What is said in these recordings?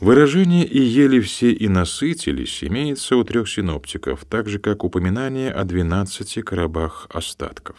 Выражение «и ели все и насытились» имеется у трех синоптиков, так же, как упоминание о двенадцати коробах остатков.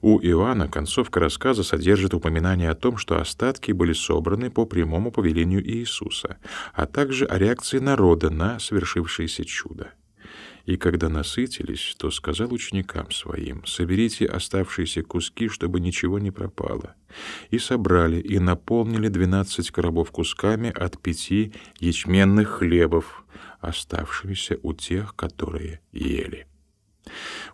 У Иоанна концовка рассказа содержит упоминание о том, что остатки были собраны по прямому повелению Иисуса, а также о реакции народа на совершившееся чудо. И когда насытились, то сказал ученикам своим, «Соберите оставшиеся куски, чтобы ничего не пропало». И собрали, и наполнили двенадцать коробов кусками от пяти ячменных хлебов, оставшимися у тех, которые ели.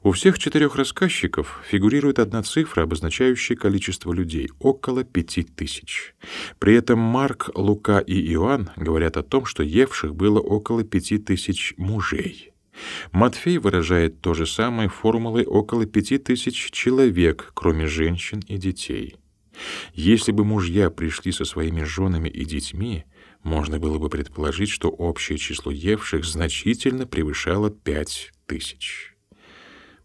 У всех четырех рассказчиков фигурирует одна цифра, обозначающая количество людей — около пяти тысяч. При этом Марк, Лука и Иоанн говорят о том, что евших было около пяти тысяч мужей. Матфей выражает то же самое формулой около пяти тысяч человек, кроме женщин и детей. Если бы мужья пришли со своими женами и детьми, можно было бы предположить, что общее число евших значительно превышало пять тысяч.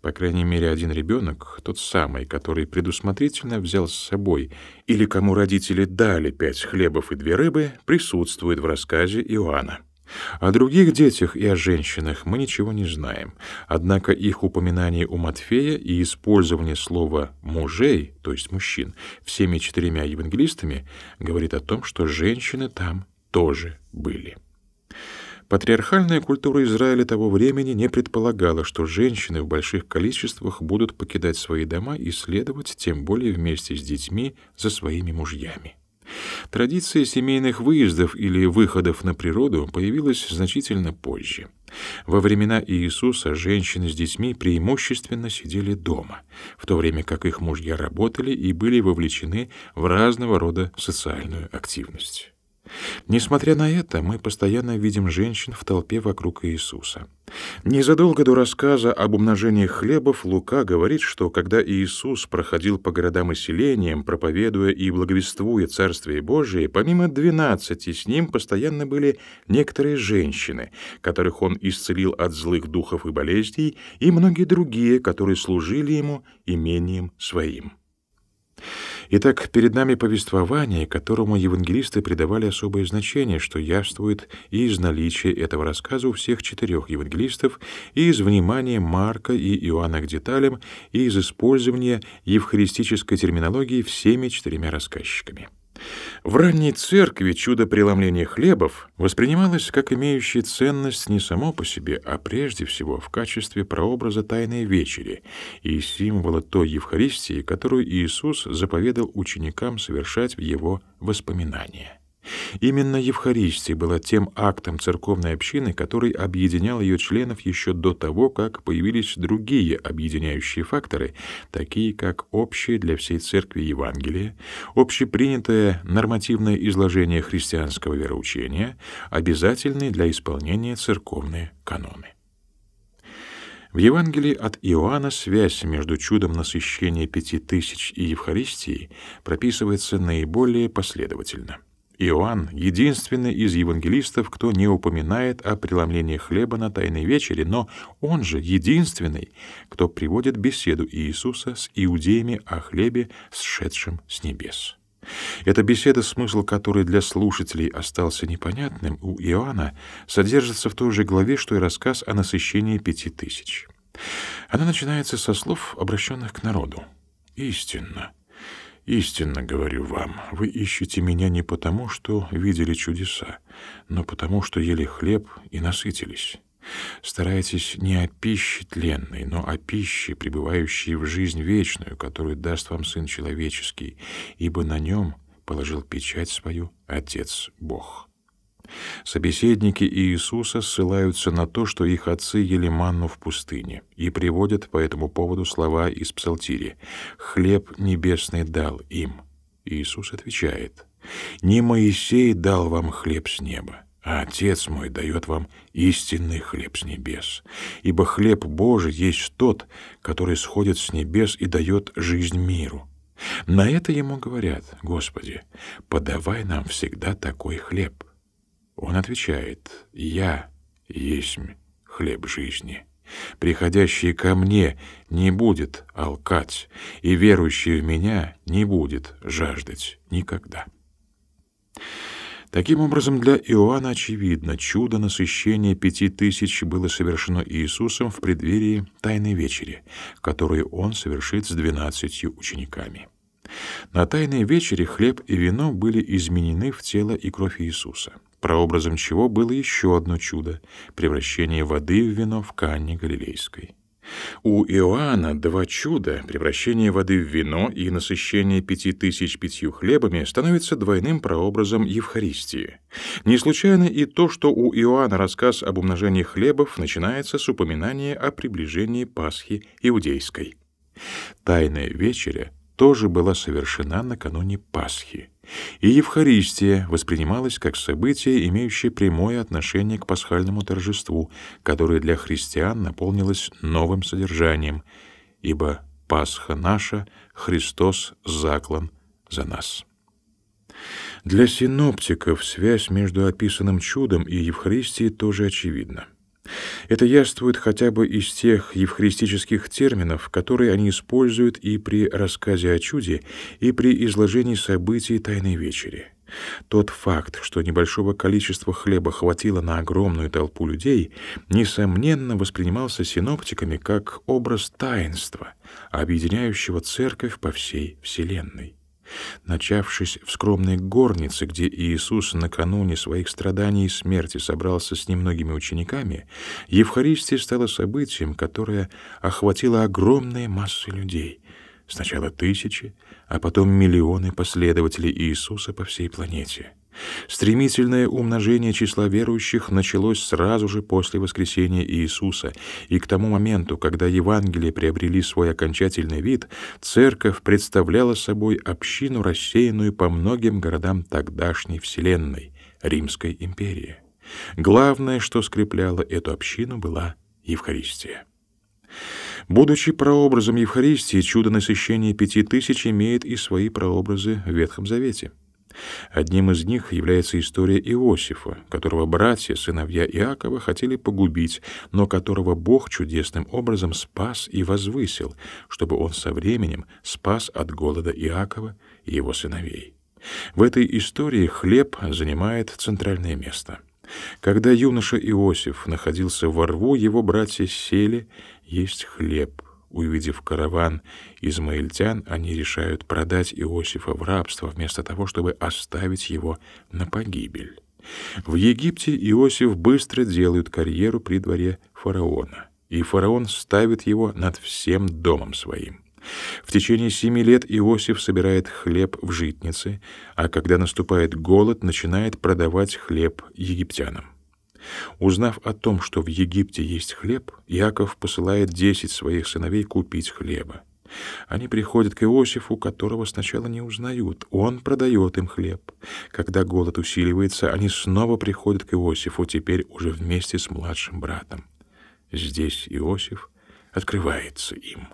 По крайней мере, один ребенок, тот самый, который предусмотрительно взял с собой, или кому родители дали пять хлебов и две рыбы, присутствует в рассказе Иоанна. О других детях и о женщинах мы ничего не знаем, однако их упоминание у Матфея и использование слова «мужей», то есть мужчин, всеми четырьмя евангелистами говорит о том, что женщины там тоже были. Патриархальная культура Израиля того времени не предполагала, что женщины в больших количествах будут покидать свои дома и следовать, тем более вместе с детьми, за своими мужьями. Традиция семейных выездов или выходов на природу появилась значительно позже. Во времена Иисуса женщины с детьми преимущественно сидели дома, в то время как их мужья работали и были вовлечены в разного рода социальную активность. Несмотря на это, мы постоянно видим женщин в толпе вокруг Иисуса. Незадолго до рассказа об умножении хлебов Лука говорит, что когда Иисус проходил по городам и селениям, проповедуя и благовествуя Царствие Божие, помимо двенадцати с ним постоянно были некоторые женщины, которых он исцелил от злых духов и болезней, и многие другие, которые служили ему имением своим. Итак, перед нами повествование, которому евангелисты придавали особое значение, что явствует и из наличия этого рассказа у всех четырех евангелистов, и из внимания Марка и Иоанна к деталям, и из использования евхаристической терминологии всеми четырьмя рассказчиками. В ранней церкви чудо преломления хлебов воспринималось как имеющее ценность не само по себе, а прежде всего в качестве прообраза Тайной Вечери и символа той Евхаристии, которую Иисус заповедал ученикам совершать в Его воспоминания. Именно Евхаристия была тем актом церковной общины, который объединял ее членов еще до того, как появились другие объединяющие факторы, такие как общее для всей церкви Евангелие, общепринятое нормативное изложение христианского вероучения, обязательные для исполнения церковные каноны. В Евангелии от Иоанна связь между чудом насыщения пяти тысяч и Евхаристией прописывается наиболее последовательно. Иоанн — единственный из евангелистов, кто не упоминает о преломлении хлеба на Тайной вечере, но он же единственный, кто приводит беседу Иисуса с иудеями о хлебе, сшедшем с небес. Эта беседа, смысл которой для слушателей остался непонятным, у Иоанна содержится в той же главе, что и рассказ о насыщении пяти тысяч. Она начинается со слов, обращенных к народу. «Истинно, Истинно говорю вам, вы ищете меня не потому, что видели чудеса, но потому, что ели хлеб и насытились. Старайтесь не о пище тленной, но о пище, пребывающей в жизнь вечную, которую даст вам Сын Человеческий, ибо на нем положил печать свою Отец Бог». Собеседники Иисуса ссылаются на то, что их отцы ели манну в пустыне, и приводят по этому поводу слова из Псалтири «Хлеб небесный дал им». Иисус отвечает «Не Моисей дал вам хлеб с неба, а Отец мой дает вам истинный хлеб с небес. Ибо хлеб Божий есть тот, который сходит с небес и дает жизнь миру». На это ему говорят, «Господи, подавай нам всегда такой хлеб». Он отвечает, «Я есть хлеб жизни. Приходящий ко мне не будет алкать, и верующий в меня не будет жаждать никогда». Таким образом, для Иоанна очевидно, чудо насыщения пяти тысяч было совершено Иисусом в преддверии Тайной Вечери, которую Он совершит с двенадцатью учениками. На Тайной Вечере хлеб и вино были изменены в тело и кровь Иисуса, прообразом чего было еще одно чудо — превращение воды в вино в Канне Галилейской. У Иоанна два чуда, превращение воды в вино и насыщение пяти тысяч пятью хлебами, становится двойным прообразом Евхаристии. Не случайно и то, что у Иоанна рассказ об умножении хлебов начинается с упоминания о приближении Пасхи иудейской. Тайная вечеря тоже была совершена накануне Пасхи. И Евхаристия воспринималась как событие, имеющее прямое отношение к пасхальному торжеству, которое для христиан наполнилось новым содержанием, ибо Пасха наша, Христос заклан за нас. Для синоптиков связь между описанным чудом и Евхаристией тоже очевидна. Это яствует хотя бы из тех евхаристических терминов, которые они используют и при рассказе о чуде, и при изложении событий Тайной Вечери. Тот факт, что небольшого количества хлеба хватило на огромную толпу людей, несомненно воспринимался синоптиками как образ таинства, объединяющего церковь по всей вселенной. Начавшись в скромной горнице, где Иисус накануне своих страданий и смерти собрался с немногими учениками, Евхаристия стала событием, которое охватило огромные массы людей, сначала тысячи, а потом миллионы последователей Иисуса по всей планете. Стремительное умножение числа верующих началось сразу же после воскресения Иисуса, и к тому моменту, когда Евангелие приобрели свой окончательный вид, церковь представляла собой общину, рассеянную по многим городам тогдашней вселенной Римской империи. Главное, что скрепляло эту общину, была Евхаристия. Будучи прообразом Евхаристии, чудо насыщения пяти тысяч имеет и свои прообразы в Ветхом Завете — Одним из них является история Иосифа, которого братья, сыновья Иакова, хотели погубить, но которого Бог чудесным образом спас и возвысил, чтобы он со временем спас от голода Иакова и его сыновей. В этой истории хлеб занимает центральное место. Когда юноша Иосиф находился во рву, его братья сели есть хлеб, Увидев караван измаильтян, они решают продать Иосифа в рабство вместо того, чтобы оставить его на погибель. В Египте Иосиф быстро делает карьеру при дворе фараона, и фараон ставит его над всем домом своим. В течение семи лет Иосиф собирает хлеб в житнице, а когда наступает голод, начинает продавать хлеб египтянам. Узнав о том, что в Египте есть хлеб, Яков посылает десять своих сыновей купить хлеба. Они приходят к Иосифу, которого сначала не узнают. Он продает им хлеб. Когда голод усиливается, они снова приходят к Иосифу, теперь уже вместе с младшим братом. Здесь Иосиф открывается им.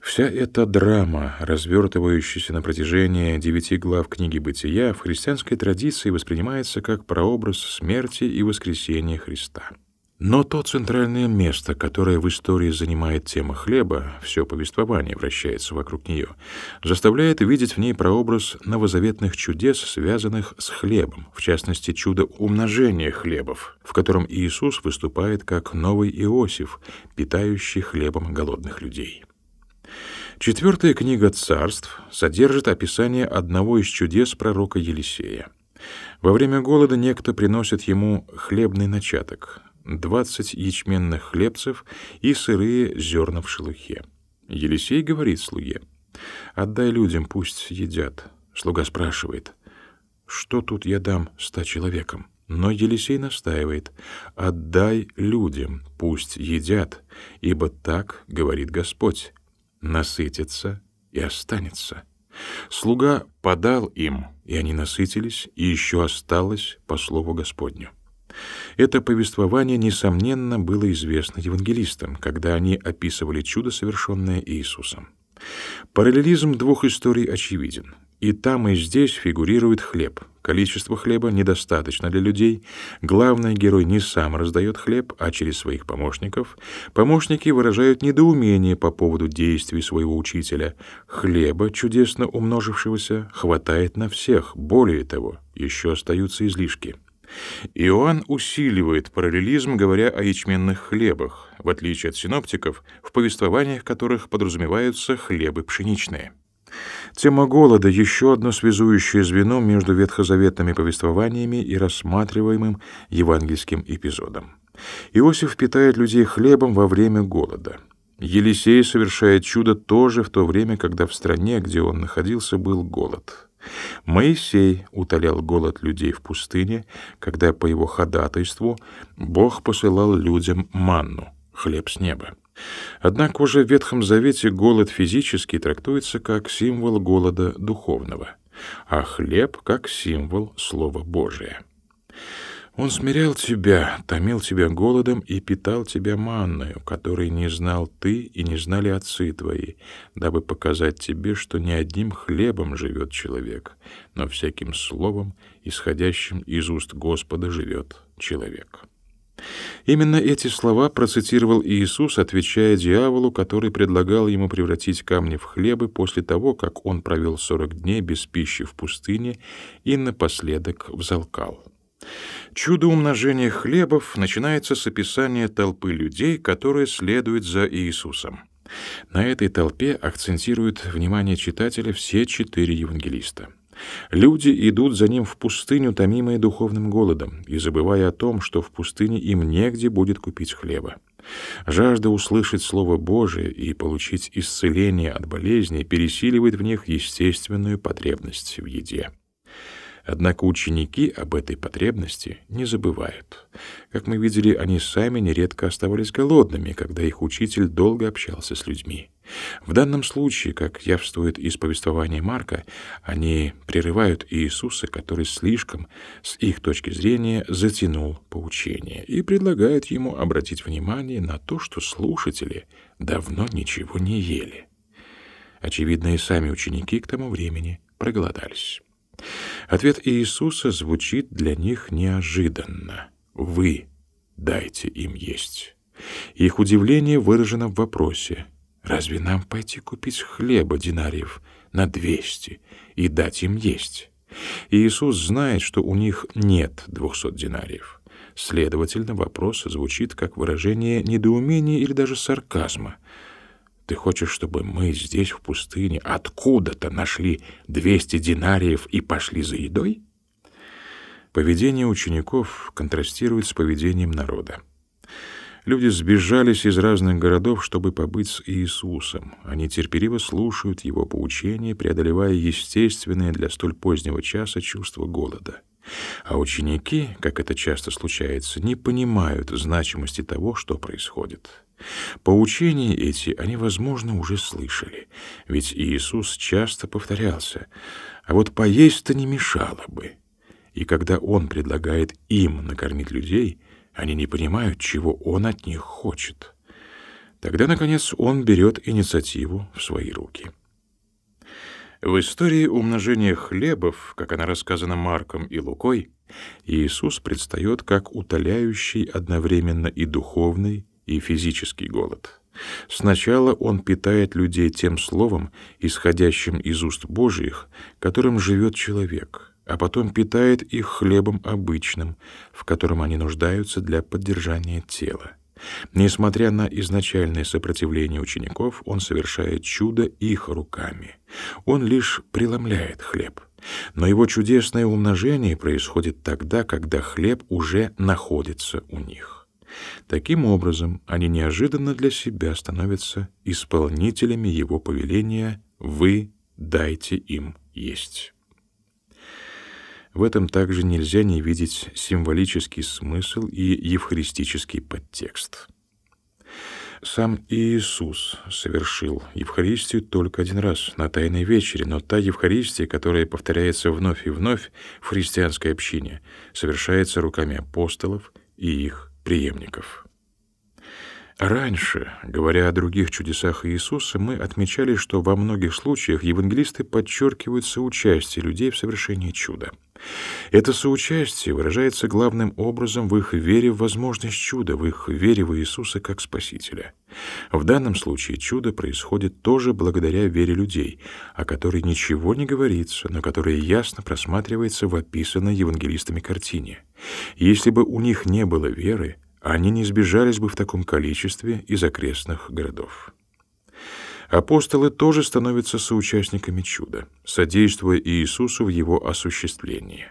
Вся эта драма, развертывающаяся на протяжении девяти глав книги «Бытия», в христианской традиции воспринимается как прообраз смерти и воскресения Христа. Но то центральное место, которое в истории занимает тема хлеба, все повествование вращается вокруг нее, заставляет видеть в ней прообраз новозаветных чудес, связанных с хлебом, в частности, чудо умножения хлебов, в котором Иисус выступает как новый Иосиф, питающий хлебом голодных людей. Четвертая книга царств содержит описание одного из чудес пророка Елисея. Во время голода некто приносит ему хлебный начаток — двадцать ячменных хлебцев и сырые зерна в шелухе. Елисей говорит слуге, «Отдай людям, пусть едят». Слуга спрашивает, «Что тут я дам ста человекам?» Но Елисей настаивает, «Отдай людям, пусть едят, ибо так говорит Господь, насытится и останется. Слуга подал им, и они насытились, и еще осталось по слову Господню. Это повествование, несомненно, было известно евангелистам, когда они описывали чудо, совершенное Иисусом. Параллелизм двух историй очевиден. И там, и здесь фигурирует хлеб. Количество хлеба недостаточно для людей. Главный герой не сам раздает хлеб, а через своих помощников. Помощники выражают недоумение по поводу действий своего учителя. Хлеба, чудесно умножившегося, хватает на всех. Более того, еще остаются излишки. Иоанн усиливает параллелизм, говоря о ячменных хлебах, в отличие от синоптиков, в повествованиях которых подразумеваются хлебы пшеничные. Тема голода — еще одно связующее звено между ветхозаветными повествованиями и рассматриваемым евангельским эпизодом. Иосиф питает людей хлебом во время голода. Елисей совершает чудо тоже в то время, когда в стране, где он находился, был голод. Моисей утолял голод людей в пустыне, когда по его ходатайству Бог посылал людям манну, хлеб с неба. Однако уже в Ветхом Завете голод физический трактуется как символ голода духовного, а хлеб как символ Слова Божия. Он смирял тебя, томил тебя голодом и питал тебя манною, которой не знал ты и не знали отцы твои, дабы показать тебе, что не одним хлебом живет человек, но всяким словом, исходящим из уст Господа, живет человек. Именно эти слова процитировал Иисус, отвечая дьяволу, который предлагал ему превратить камни в хлебы после того, как он провел сорок дней без пищи в пустыне и напоследок взалкал. Чудо умножения хлебов начинается с описания толпы людей, которые следуют за Иисусом. На этой толпе акцентируют внимание читателя все четыре евангелиста. Люди идут за ним в пустыню, томимые духовным голодом, и забывая о том, что в пустыне им негде будет купить хлеба. Жажда услышать Слово Божие и получить исцеление от болезней пересиливает в них естественную потребность в еде. Однако ученики об этой потребности не забывают. Как мы видели, они сами нередко оставались голодными, когда их учитель долго общался с людьми. В данном случае, как явствует из повествования Марка, они прерывают Иисуса, который слишком, с их точки зрения, затянул поучение, и предлагают ему обратить внимание на то, что слушатели давно ничего не ели. Очевидно, и сами ученики к тому времени проголодались. Ответ Иисуса звучит для них неожиданно. «Вы дайте им есть». Их удивление выражено в вопросе «Разве нам пойти купить хлеба динариев на двести и дать им есть?» Иисус знает, что у них нет двухсот динариев. Следовательно, вопрос звучит как выражение недоумения или даже сарказма — ты хочешь, чтобы мы здесь, в пустыне, откуда-то нашли 200 динариев и пошли за едой? Поведение учеников контрастирует с поведением народа. Люди сбежались из разных городов, чтобы побыть с Иисусом. Они терпеливо слушают его поучения, преодолевая естественное для столь позднего часа чувство голода. А ученики, как это часто случается, не понимают значимости того, что происходит. Поучения эти они, возможно, уже слышали, ведь Иисус часто повторялся, а вот поесть-то не мешало бы. И когда Он предлагает им накормить людей, они не понимают, чего Он от них хочет. Тогда, наконец, Он берет инициативу в свои руки. В истории умножения хлебов, как она рассказана Марком и Лукой, Иисус предстает как утоляющий одновременно и духовный, и физический голод. Сначала он питает людей тем словом, исходящим из уст Божьих, которым живет человек, а потом питает их хлебом обычным, в котором они нуждаются для поддержания тела. Несмотря на изначальное сопротивление учеников, он совершает чудо их руками. Он лишь преломляет хлеб. Но его чудесное умножение происходит тогда, когда хлеб уже находится у них. Таким образом, они неожиданно для себя становятся исполнителями его повеления «Вы дайте им есть». В этом также нельзя не видеть символический смысл и евхаристический подтекст. Сам Иисус совершил Евхаристию только один раз на Тайной вечере, но та Евхаристия, которая повторяется вновь и вновь в христианской общине, совершается руками апостолов и их преемников. Раньше, говоря о других чудесах Иисуса, мы отмечали, что во многих случаях евангелисты подчеркивают соучастие людей в совершении чуда. Это соучастие выражается главным образом в их вере в возможность чуда, в их вере в Иисуса как Спасителя. В данном случае чудо происходит тоже благодаря вере людей, о которой ничего не говорится, но которая ясно просматривается в описанной евангелистами картине. Если бы у них не было веры, они не сбежались бы в таком количестве из окрестных городов. Апостолы тоже становятся соучастниками чуда, содействуя Иисусу в его осуществлении.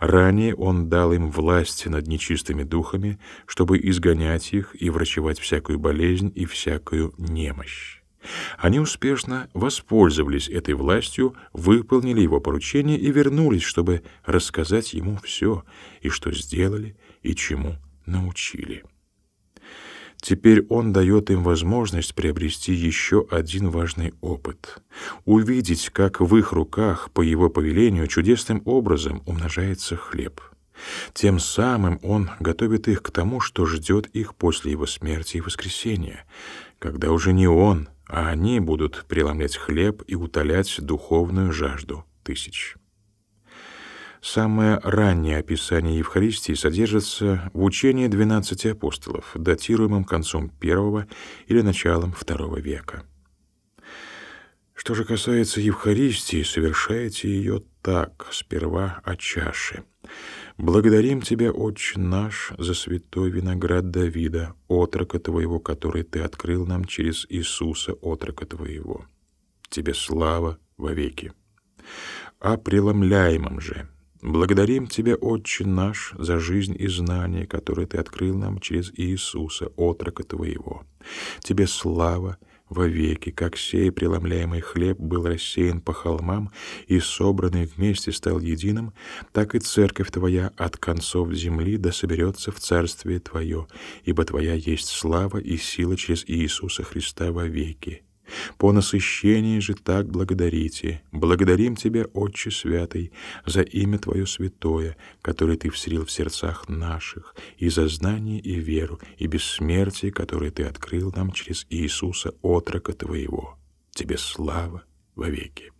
Ранее он дал им власть над нечистыми духами, чтобы изгонять их и врачевать всякую болезнь и всякую немощь. Они успешно воспользовались этой властью, выполнили его поручение и вернулись, чтобы рассказать ему все, и что сделали, и чему научили. Теперь он дает им возможность приобрести еще один важный опыт — увидеть, как в их руках по его повелению чудесным образом умножается хлеб. Тем самым он готовит их к тому, что ждет их после его смерти и воскресения, когда уже не он, а они будут преломлять хлеб и утолять духовную жажду тысяч. Самое раннее описание Евхаристии содержится в учении двенадцати апостолов, датируемом концом первого или началом второго века. Что же касается Евхаристии, совершайте ее так, сперва о чаше. «Благодарим Тебя, Отче наш, за святой виноград Давида, отрока Твоего, который Ты открыл нам через Иисуса, отрока Твоего. Тебе слава вовеки». О преломляемом же — Благодарим Тебя, Отче наш, за жизнь и знание, которые Ты открыл нам через Иисуса, отрока Твоего. Тебе слава вовеки, как сей преломляемый хлеб был рассеян по холмам и собранный вместе стал единым, так и церковь Твоя от концов земли да соберется в Царствие Твое, ибо Твоя есть слава и сила через Иисуса Христа вовеки. По насыщении же так благодарите. Благодарим Тебя, Отче Святый, за имя Твое святое, которое Ты вселил в сердцах наших, и за знание и веру, и бессмертие, которое Ты открыл нам через Иисуса, отрока Твоего. Тебе слава вовеки.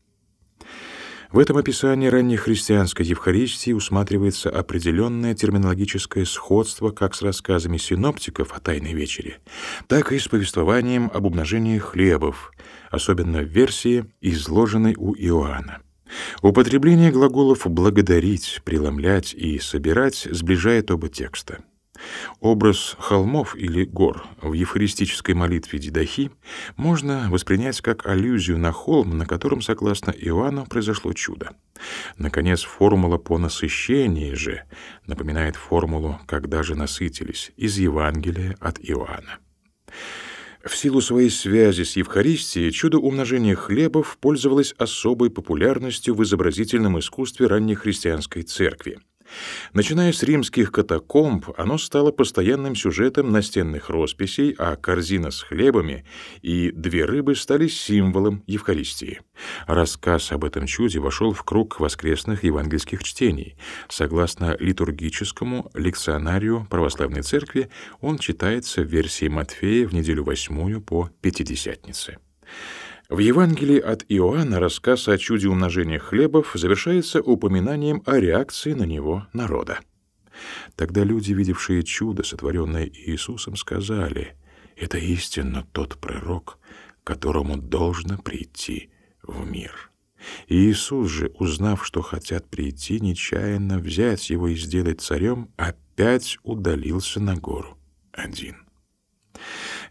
В этом описании раннехристианской Евхаристии усматривается определенное терминологическое сходство как с рассказами синоптиков о Тайной вечере, так и с повествованием об умножении хлебов, особенно в версии, изложенной у Иоанна. Употребление глаголов «благодарить», «преломлять» и «собирать» сближает оба текста. Образ холмов или гор в евхаристической молитве Дидахи можно воспринять как аллюзию на холм, на котором, согласно Иоанну, произошло чудо. Наконец, формула по насыщении же напоминает формулу «когда же насытились» из Евангелия от Иоанна. В силу своей связи с Евхаристией чудо умножения хлебов пользовалось особой популярностью в изобразительном искусстве ранней христианской церкви. Начиная с римских катакомб, оно стало постоянным сюжетом настенных росписей, а корзина с хлебами и две рыбы стали символом Евхаристии. Рассказ об этом чуде вошел в круг воскресных евангельских чтений. Согласно литургическому лекционарию православной церкви, он читается в версии Матфея в неделю восьмую по Пятидесятнице. В Евангелии от Иоанна рассказ о чуде умножения хлебов завершается упоминанием о реакции на него народа. Тогда люди, видевшие чудо, сотворенное Иисусом, сказали, «Это истинно тот пророк, которому должно прийти в мир». Иисус же, узнав, что хотят прийти, нечаянно взять его и сделать царем, опять удалился на гору один.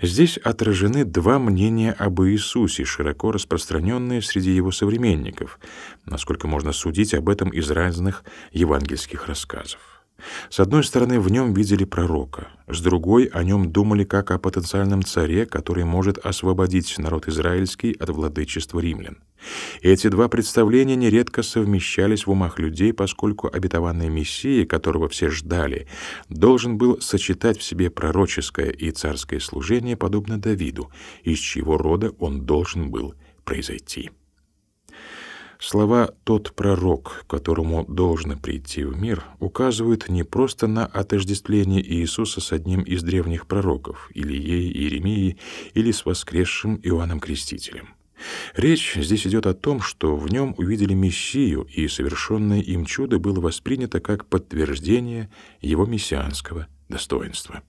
Здесь отражены два мнения об Иисусе, широко распространенные среди его современников, насколько можно судить об этом из разных евангельских рассказов. С одной стороны, в нем видели пророка, с другой — о нем думали как о потенциальном царе, который может освободить народ израильский от владычества римлян. Эти два представления нередко совмещались в умах людей, поскольку обетованный Мессия, которого все ждали, должен был сочетать в себе пророческое и царское служение, подобно Давиду, из чьего рода он должен был произойти. Слова «тот пророк, которому должно прийти в мир» указывают не просто на отождествление Иисуса с одним из древних пророков, Илией, Иеремией или с воскресшим Иоанном Крестителем. Речь здесь идет о том, что в нем увидели Мессию, и совершенное им чудо было воспринято как подтверждение его мессианского достоинства.